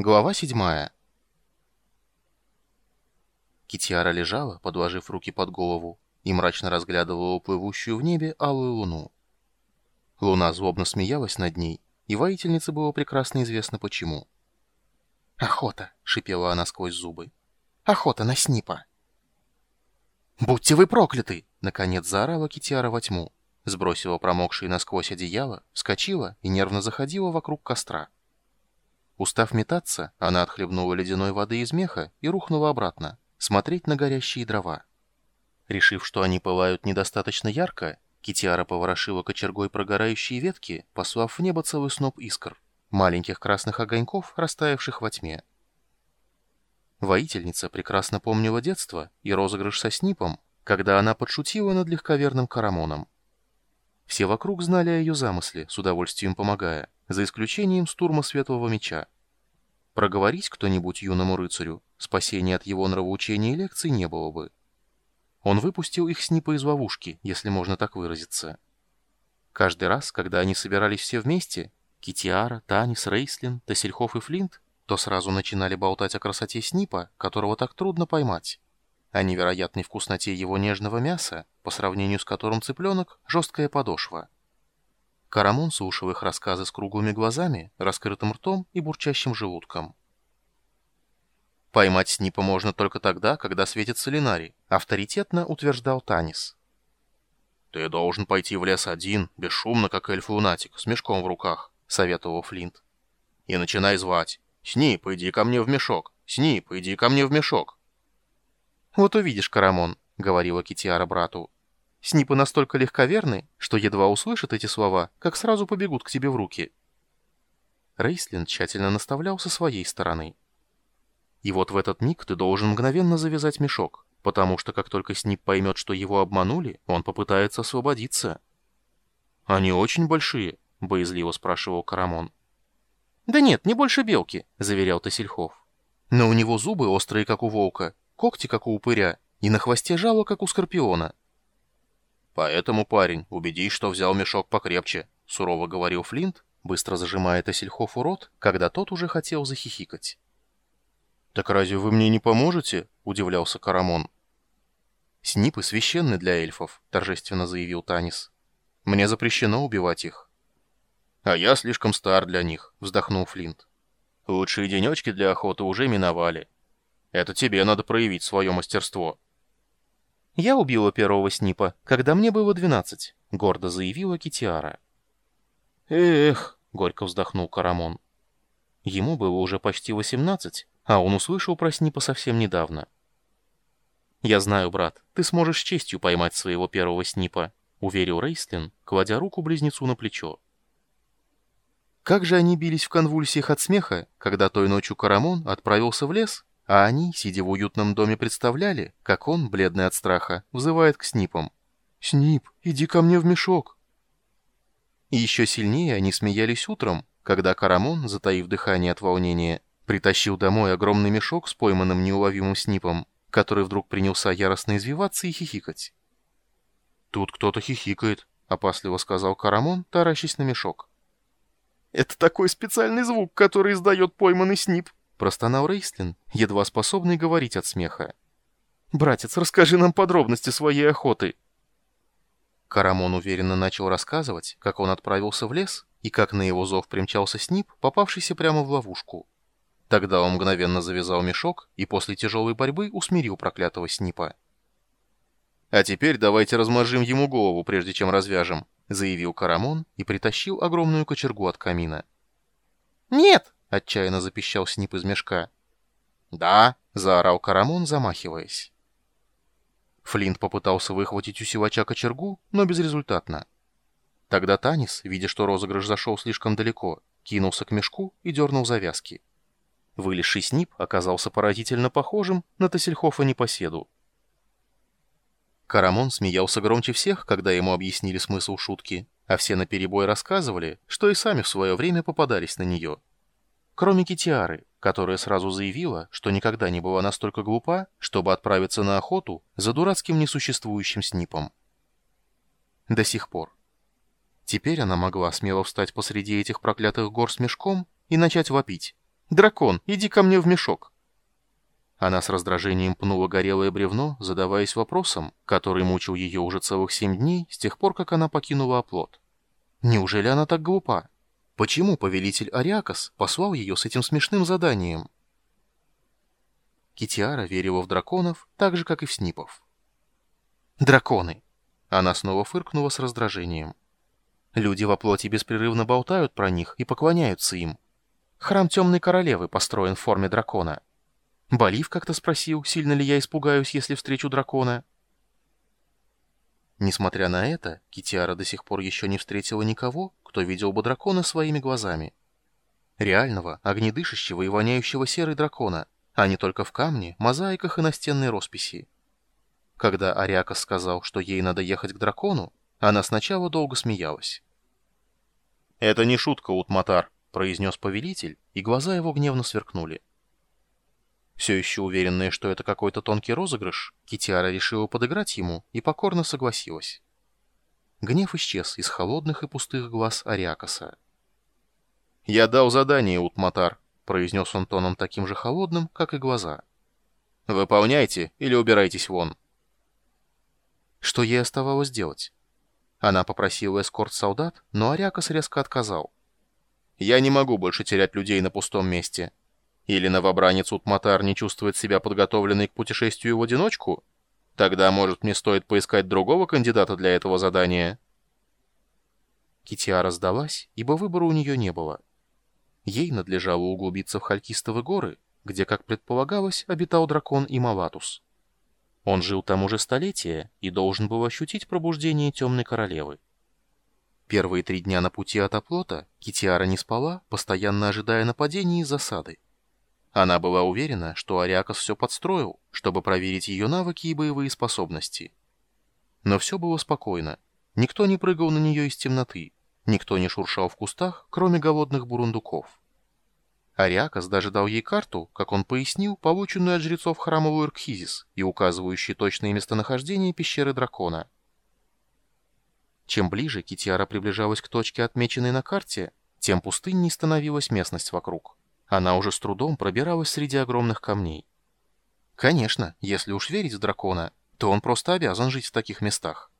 Глава седьмая. Китиара лежала, подложив руки под голову, и мрачно разглядывала плывущую в небе алую луну. Луна злобно смеялась над ней, и воительнице было прекрасно известно почему. «Охота!» — шипела она сквозь зубы. «Охота на снипа!» «Будьте вы прокляты!» — наконец заорала Китиара во тьму, сбросила промокшие насквозь одеяло, вскочила и нервно заходила вокруг костра. Устав метаться, она отхлебнула ледяной воды из меха и рухнула обратно, смотреть на горящие дрова. Решив, что они пылают недостаточно ярко, Китиара поворошила кочергой прогорающие ветки, послав в небо целый сноп искр, маленьких красных огоньков, растаявших во тьме. Воительница прекрасно помнила детство и розыгрыш со Снипом, когда она подшутила над легковерным Карамоном. Все вокруг знали о ее замысле, с удовольствием помогая, за исключением стурма Светлого Меча. Проговорить кто-нибудь юному рыцарю, спасения от его нравоучения и лекций не было бы. Он выпустил их с из ловушки, если можно так выразиться. Каждый раз, когда они собирались все вместе, Китиара, Танис, Рейслин, Тассельхоф и Флинт, то сразу начинали болтать о красоте Снипа, которого так трудно поймать, о невероятной вкусноте его нежного мяса, по сравнению с которым цыпленок — жесткая подошва. Карамон слушал их рассказы с круглыми глазами, раскрытым ртом и бурчащим желудком. Поймать Снипа можно только тогда, когда светит Солинари, авторитетно утверждал Танис. «Ты должен пойти в лес один, бесшумно, как эльф-лунатик, с мешком в руках», — советовал Флинт. «И начинай звать. Снип, иди ко мне в мешок. Снип, иди ко мне в мешок». «Вот увидишь, Карамон», — говорила Китиара брату. «Снипы настолько легковерны, что едва услышат эти слова, как сразу побегут к тебе в руки». Рейслин тщательно наставлял со своей стороны. И вот в этот миг ты должен мгновенно завязать мешок, потому что как только Снип поймет, что его обманули, он попытается освободиться. «Они очень большие?» — боязливо спрашивал Карамон. «Да нет, не больше белки», — заверял Тасельхов. «Но у него зубы острые, как у волка, когти, как у упыря, и на хвосте жало, как у скорпиона». «Поэтому, парень, убедись, что взял мешок покрепче», — сурово говорил Флинт, быстро зажимая Тасельхофу рот, когда тот уже хотел захихикать. «Так разве вы мне не поможете?» — удивлялся Карамон. «Снипы священны для эльфов», — торжественно заявил Танис. «Мне запрещено убивать их». «А я слишком стар для них», — вздохнул Флинт. «Лучшие денечки для охоты уже миновали. Это тебе надо проявить свое мастерство». «Я убила первого Снипа, когда мне было двенадцать», — гордо заявила Китиара. «Эх», — горько вздохнул Карамон. Ему было уже почти восемнадцать, а он услышал про Снипа совсем недавно. «Я знаю, брат, ты сможешь с честью поймать своего первого Снипа», — уверил Рейслин, кладя руку близнецу на плечо. Как же они бились в конвульсиях от смеха, когда той ночью Карамон отправился в лес, а они, сидя в уютном доме, представляли, как он, бледный от страха, взывает к Снипам. «Снип, иди ко мне в мешок!» И еще сильнее они смеялись утром, когда Карамон, затаив дыхание от волнения, Притащил домой огромный мешок с пойманным неуловимым снипом, который вдруг принялся яростно извиваться и хихикать. «Тут кто-то хихикает», — опасливо сказал Карамон, таращась на мешок. «Это такой специальный звук, который издает пойманный снип», — простонал Рейслин, едва способный говорить от смеха. «Братец, расскажи нам подробности своей охоты». Карамон уверенно начал рассказывать, как он отправился в лес и как на его зов примчался снип, попавшийся прямо в ловушку. Тогда он мгновенно завязал мешок и после тяжелой борьбы усмирил проклятого Снипа. «А теперь давайте размажим ему голову, прежде чем развяжем», заявил Карамон и притащил огромную кочергу от камина. «Нет!» — отчаянно запищал Снип из мешка. «Да!» — заорал Карамон, замахиваясь. Флинт попытался выхватить у силача кочергу, но безрезультатно. Тогда Танис, видя, что розыгрыш зашел слишком далеко, кинулся к мешку и дернул завязки. Вылезший снип оказался поразительно похожим на Тассельхофа непоседу. Карамон смеялся громче всех, когда ему объяснили смысл шутки, а все наперебой рассказывали, что и сами в свое время попадались на нее. Кроме Китиары, которая сразу заявила, что никогда не была настолько глупа, чтобы отправиться на охоту за дурацким несуществующим снипом. До сих пор. Теперь она могла смело встать посреди этих проклятых гор с мешком и начать вопить. «Дракон, иди ко мне в мешок!» Она с раздражением пнула горелое бревно, задаваясь вопросом, который мучил ее уже целых семь дней с тех пор, как она покинула оплот. Неужели она так глупа? Почему повелитель Ариакас послал ее с этим смешным заданием? Китиара верила в драконов, так же, как и в снипов. «Драконы!» Она снова фыркнула с раздражением. «Люди во плоти беспрерывно болтают про них и поклоняются им. Храм Темной Королевы построен в форме дракона». Болив как-то спросил, сильно ли я испугаюсь, если встречу дракона. Несмотря на это, Китиара до сих пор еще не встретила никого, кто видел бы дракона своими глазами. Реального, огнедышащего и воняющего серой дракона, а не только в камне, мозаиках и настенной росписи. Когда Ариакас сказал, что ей надо ехать к дракону, она сначала долго смеялась. «Это не шутка, Утматар», — произнес повелитель, и глаза его гневно сверкнули. Все еще уверенная, что это какой-то тонкий розыгрыш, Китиара решила подыграть ему и покорно согласилась. Гнев исчез из холодных и пустых глаз Ариакаса. «Я дал задание, Утматар», — произнес он тоном таким же холодным, как и глаза. «Выполняйте или убирайтесь вон». Что ей оставалось делать? Она попросила эскорт-солдат, но Ариакас резко отказал. «Я не могу больше терять людей на пустом месте. Или новобранец Утматар не чувствует себя подготовленной к путешествию в одиночку? Тогда, может, мне стоит поискать другого кандидата для этого задания?» Китиара сдалась, ибо выбора у нее не было. Ей надлежало углубиться в Халькистовы горы, где, как предполагалось, обитал дракон Ималатус. Он жил там уже столетия и должен был ощутить пробуждение Темной Королевы. Первые три дня на пути от оплота Китиара не спала, постоянно ожидая нападений и засады. Она была уверена, что Ариакос все подстроил, чтобы проверить ее навыки и боевые способности. Но все было спокойно. Никто не прыгал на нее из темноты. Никто не шуршал в кустах, кроме голодных бурундуков. Ариакос даже дал ей карту, как он пояснил, полученную от жрецов храма Луэркхизис и указывающую точное местонахождение пещеры дракона. Чем ближе Китиара приближалась к точке, отмеченной на карте, тем пустынней становилась местность вокруг. Она уже с трудом пробиралась среди огромных камней. Конечно, если уж верить в дракона, то он просто обязан жить в таких местах.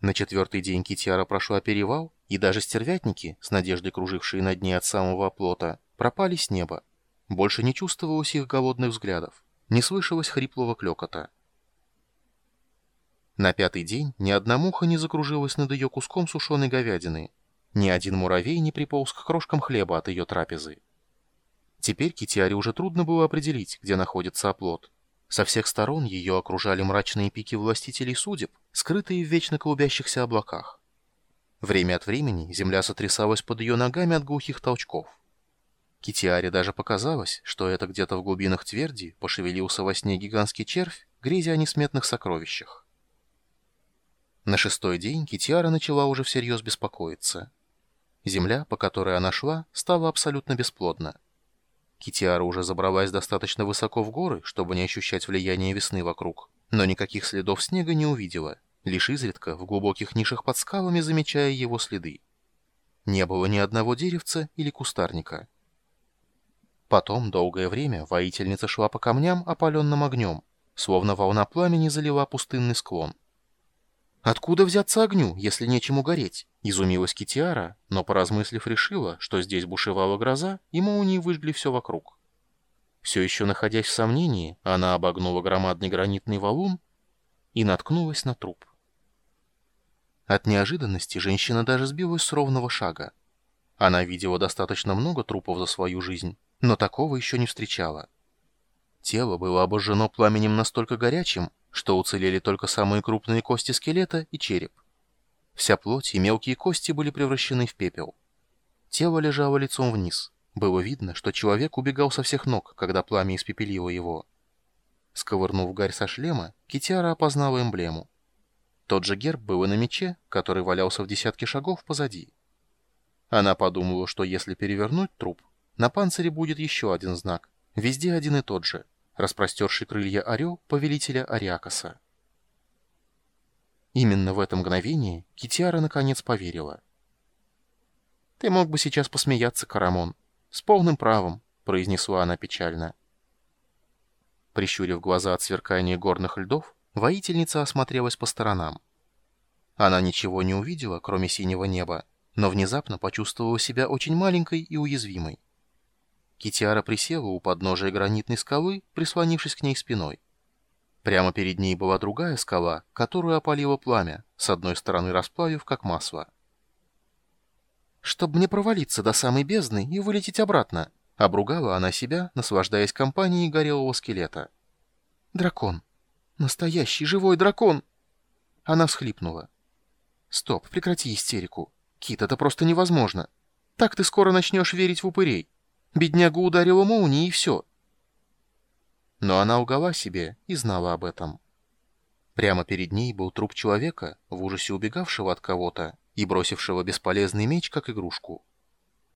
На четвертый день Китиара прошла перевал, и даже стервятники, с надеждой кружившие над ней от самого оплота, пропали с неба. Больше не чувствовалось их голодных взглядов, не слышалось хриплого клекота. На пятый день ни одна муха не закружилась над ее куском сушеной говядины, ни один муравей не приполз к крошкам хлеба от ее трапезы. Теперь Китиаре уже трудно было определить, где находится оплот. Со всех сторон ее окружали мрачные пики властителей судеб, скрытые в вечно клубящихся облаках. Время от времени земля сотрясалась под ее ногами от глухих толчков. Китиаре даже показалось, что это где-то в глубинах тверди пошевелился во сне гигантский червь, грезя о несметных сокровищах. На шестой день Китиара начала уже всерьез беспокоиться. Земля, по которой она шла, стала абсолютно бесплодна. Китиара уже забралась достаточно высоко в горы, чтобы не ощущать влияние весны вокруг, но никаких следов снега не увидела, лишь изредка в глубоких нишах под скалами замечая его следы. Не было ни одного деревца или кустарника. Потом долгое время воительница шла по камням, опаленным огнем, словно волна пламени залила пустынный склон. «Откуда взяться огню, если нечему гореть?» — изумилась Китиара, но, поразмыслив, решила, что здесь бушевала гроза, и молнии выжгли все вокруг. Все еще находясь в сомнении, она обогнула громадный гранитный валун и наткнулась на труп. От неожиданности женщина даже сбилась с ровного шага. Она видела достаточно много трупов за свою жизнь, но такого еще не встречала. Тело было обожжено пламенем настолько горячим, что уцелели только самые крупные кости скелета и череп. Вся плоть и мелкие кости были превращены в пепел. Тело лежало лицом вниз. Было видно, что человек убегал со всех ног, когда пламя испепелило его. Сковырнув гарь со шлема, Китяра опознала эмблему. Тот же герб был и на мече, который валялся в десятке шагов позади. Она подумала, что если перевернуть труп, на панцире будет еще один знак, везде один и тот же — распростерший крылья орел повелителя Ариакаса. Именно в это мгновение Китиара наконец поверила. «Ты мог бы сейчас посмеяться, Карамон. С полным правом. — произнесла она печально. Прищурив глаза от сверкания горных льдов, воительница осмотрелась по сторонам. Она ничего не увидела, кроме синего неба, но внезапно почувствовала себя очень маленькой и уязвимой. Китиара присела у подножия гранитной скалы, прислонившись к ней спиной. Прямо перед ней была другая скала, которую опалило пламя, с одной стороны расплавив, как масло. «Чтобы мне провалиться до самой бездны и вылететь обратно», — обругала она себя, наслаждаясь компанией горелого скелета. «Дракон! Настоящий живой дракон!» Она всхлипнула. «Стоп, прекрати истерику. Кит, это просто невозможно. Так ты скоро начнешь верить в упырей. Беднягу ударила молнией, и все. Но она угала себе и знала об этом. Прямо перед ней был труп человека, в ужасе убегавшего от кого-то и бросившего бесполезный меч, как игрушку.